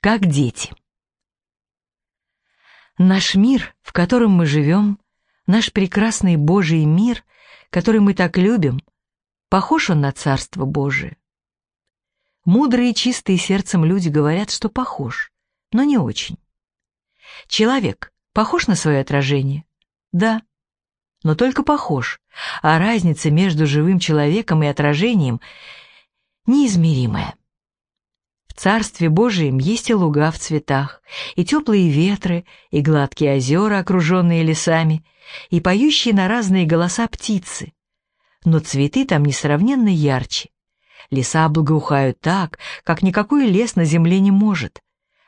как дети. Наш мир, в котором мы живем, наш прекрасный Божий мир, который мы так любим, похож он на Царство Божие. Мудрые чистые сердцем люди говорят, что похож, но не очень. Человек похож на свое отражение? Да, но только похож, а разница между живым человеком и отражением неизмеримая. Царстве Божием есть и луга в цветах, и теплые ветры, и гладкие озера, окруженные лесами, и поющие на разные голоса птицы. Но цветы там несравненно ярче. Леса благоухают так, как никакой лес на земле не может.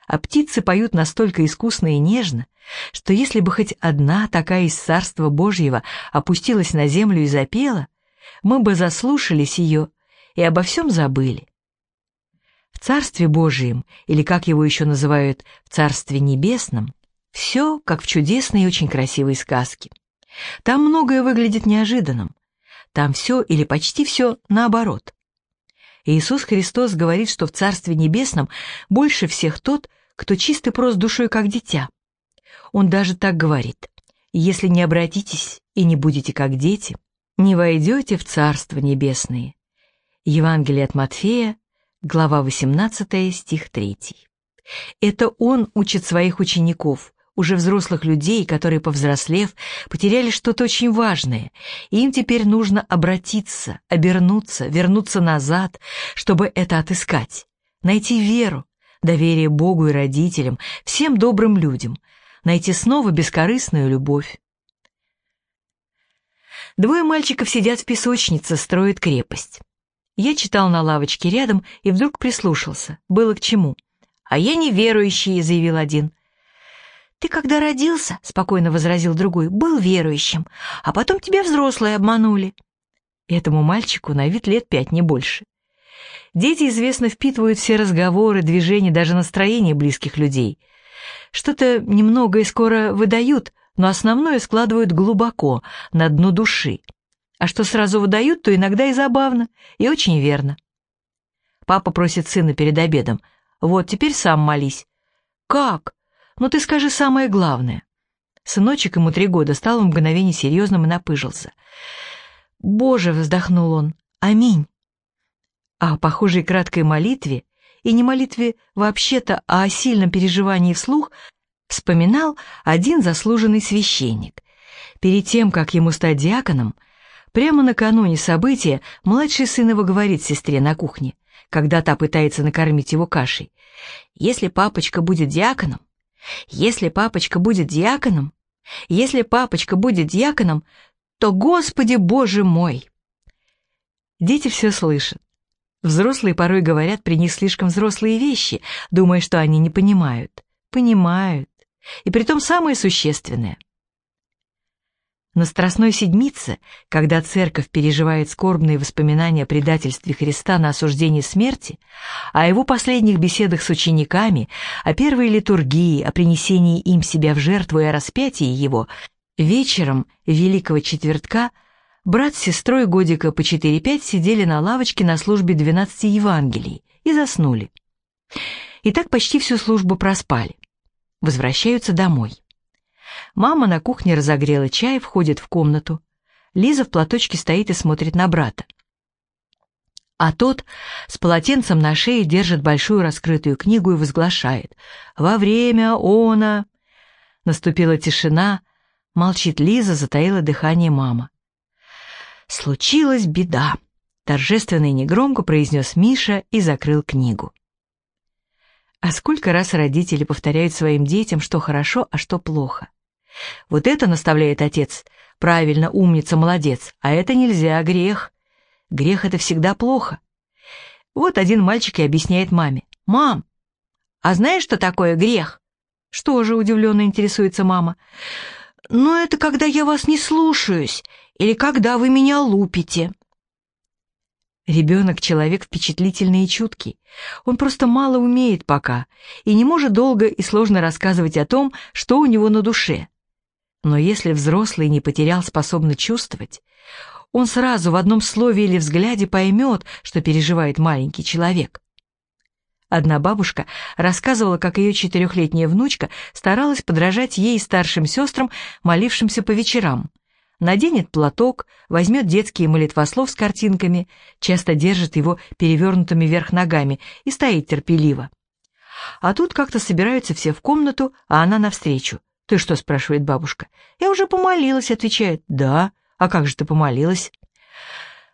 А птицы поют настолько искусно и нежно, что если бы хоть одна такая из Царства Божьего опустилась на землю и запела, мы бы заслушались ее и обо всем забыли. В Царстве Божием, или как его еще называют, в Царстве Небесном, все как в чудесной и очень красивой сказке. Там многое выглядит неожиданным. Там все или почти все наоборот. Иисус Христос говорит, что в Царстве Небесном больше всех тот, кто чист и прост душой, как дитя. Он даже так говорит. Если не обратитесь и не будете как дети, не войдете в Царство Небесное. Евангелие от Матфея, Глава 18, стих 3. Это он учит своих учеников, уже взрослых людей, которые, повзрослев, потеряли что-то очень важное, и им теперь нужно обратиться, обернуться, вернуться назад, чтобы это отыскать, найти веру, доверие Богу и родителям, всем добрым людям, найти снова бескорыстную любовь. Двое мальчиков сидят в песочнице, строят крепость. Я читал на лавочке рядом и вдруг прислушался. Было к чему. «А я неверующий», — заявил один. «Ты когда родился, — спокойно возразил другой, — был верующим, а потом тебя взрослые обманули». Этому мальчику на вид лет пять, не больше. Дети, известно, впитывают все разговоры, движения, даже настроение близких людей. Что-то немного и скоро выдают, но основное складывают глубоко, на дно души. А что сразу выдают, то иногда и забавно, и очень верно. Папа просит сына перед обедом. «Вот, теперь сам молись». «Как? Ну ты скажи самое главное». Сыночек ему три года стал в мгновение серьезным и напыжился. «Боже!» — вздохнул он. «Аминь!» А о похожей краткой молитве, и не молитве вообще-то, а о сильном переживании вслух, вспоминал один заслуженный священник. Перед тем, как ему стать диаконом, Прямо накануне события младший сын его говорит сестре на кухне, когда та пытается накормить его кашей. «Если папочка будет диаконом, если папочка будет диаконом, если папочка будет диаконом, то, Господи Боже мой!» Дети все слышат. Взрослые порой говорят при них слишком взрослые вещи, думая, что они не понимают. Понимают. И притом самое существенное — на Страстной Седмице, когда церковь переживает скорбные воспоминания о предательстве Христа на осуждение смерти, о его последних беседах с учениками, о первой литургии, о принесении им себя в жертву и о распятии его, вечером Великого Четвертка брат с сестрой годика по 4-5 сидели на лавочке на службе 12 Евангелий и заснули. И так почти всю службу проспали. Возвращаются домой. Мама на кухне разогрела чай, входит в комнату. Лиза в платочке стоит и смотрит на брата. А тот с полотенцем на шее держит большую раскрытую книгу и возглашает «Во время она...» Наступила тишина, молчит Лиза, затаила дыхание мама. «Случилась беда», — торжественно и негромко произнес Миша и закрыл книгу. А сколько раз родители повторяют своим детям, что хорошо, а что плохо. Вот это, наставляет отец, правильно, умница, молодец, а это нельзя, грех. Грех — это всегда плохо. Вот один мальчик и объясняет маме. «Мам, а знаешь, что такое грех?» «Что же?» — удивленно интересуется мама. «Ну, это когда я вас не слушаюсь, или когда вы меня лупите». Ребенок — человек впечатлительный и чуткий. Он просто мало умеет пока и не может долго и сложно рассказывать о том, что у него на душе. Но если взрослый не потерял способность чувствовать, он сразу в одном слове или взгляде поймет, что переживает маленький человек. Одна бабушка рассказывала, как ее четырехлетняя внучка старалась подражать ей и старшим сестрам, молившимся по вечерам. Наденет платок, возьмет детский молитвослов с картинками, часто держит его перевернутыми вверх ногами и стоит терпеливо. А тут как-то собираются все в комнату, а она навстречу. «Ты что?» — спрашивает бабушка. «Я уже помолилась», — отвечает. «Да? А как же ты помолилась?»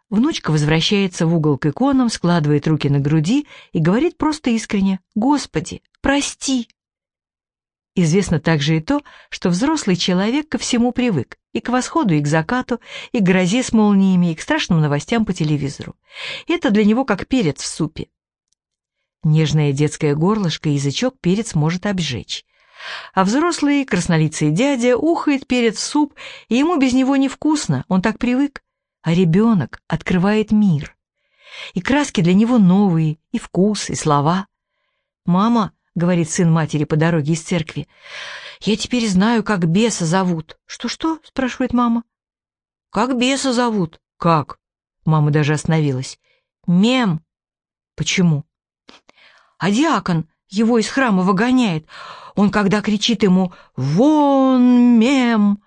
Внучка возвращается в угол к иконам, складывает руки на груди и говорит просто искренне «Господи, прости!». Известно также и то, что взрослый человек ко всему привык, и к восходу, и к закату, и к грозе с молниями, и к страшным новостям по телевизору. Это для него как перец в супе. Нежное детское горлышко язычок перец может обжечь. А взрослый краснолицый дядя ухает перец в суп, и ему без него невкусно, он так привык а ребенок открывает мир. И краски для него новые, и вкус, и слова. «Мама», — говорит сын матери по дороге из церкви, — «я теперь знаю, как беса зовут». «Что-что?» — спрашивает мама. «Как беса зовут?» «Как?» Мама даже остановилась. «Мем». «Почему?» «А диакон его из храма выгоняет. Он, когда кричит ему «Вон, мем!»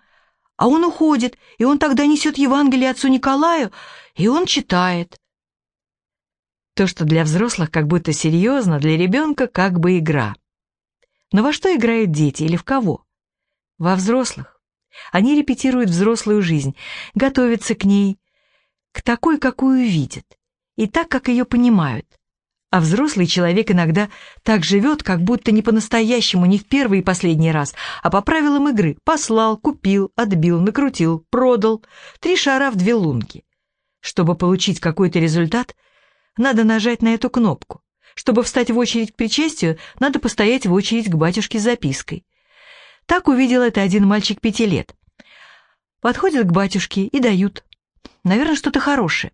А он уходит, и он тогда несет Евангелие отцу Николаю, и он читает. То, что для взрослых как будто серьезно, для ребенка как бы игра. Но во что играют дети или в кого? Во взрослых. Они репетируют взрослую жизнь, готовятся к ней, к такой, какую видят, и так, как ее понимают. А взрослый человек иногда так живет, как будто не по-настоящему, не в первый и последний раз, а по правилам игры. Послал, купил, отбил, накрутил, продал. Три шара в две лунки. Чтобы получить какой-то результат, надо нажать на эту кнопку. Чтобы встать в очередь к причастию, надо постоять в очередь к батюшке с запиской. Так увидел это один мальчик пяти лет. Подходят к батюшке и дают. Наверное, что-то хорошее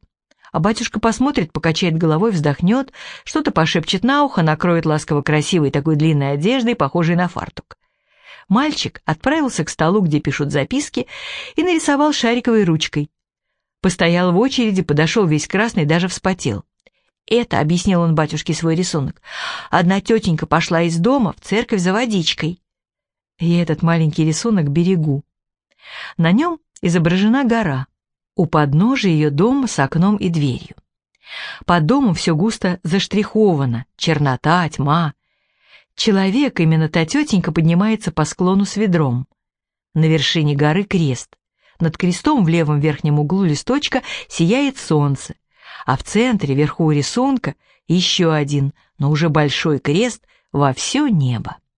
а батюшка посмотрит, покачает головой, вздохнет, что-то пошепчет на ухо, накроет ласково красивой такой длинной одеждой, похожей на фартук. Мальчик отправился к столу, где пишут записки, и нарисовал шариковой ручкой. Постоял в очереди, подошел весь красный, даже вспотел. «Это», — объяснил он батюшке свой рисунок, — «одна тетенька пошла из дома в церковь за водичкой». Я этот маленький рисунок берегу. На нем изображена гора. У подножия ее дома с окном и дверью. Под домом все густо заштриховано, чернота, тьма. Человек, именно та тетенька, поднимается по склону с ведром. На вершине горы крест. Над крестом в левом верхнем углу листочка сияет солнце, а в центре, вверху рисунка, еще один, но уже большой крест во все небо.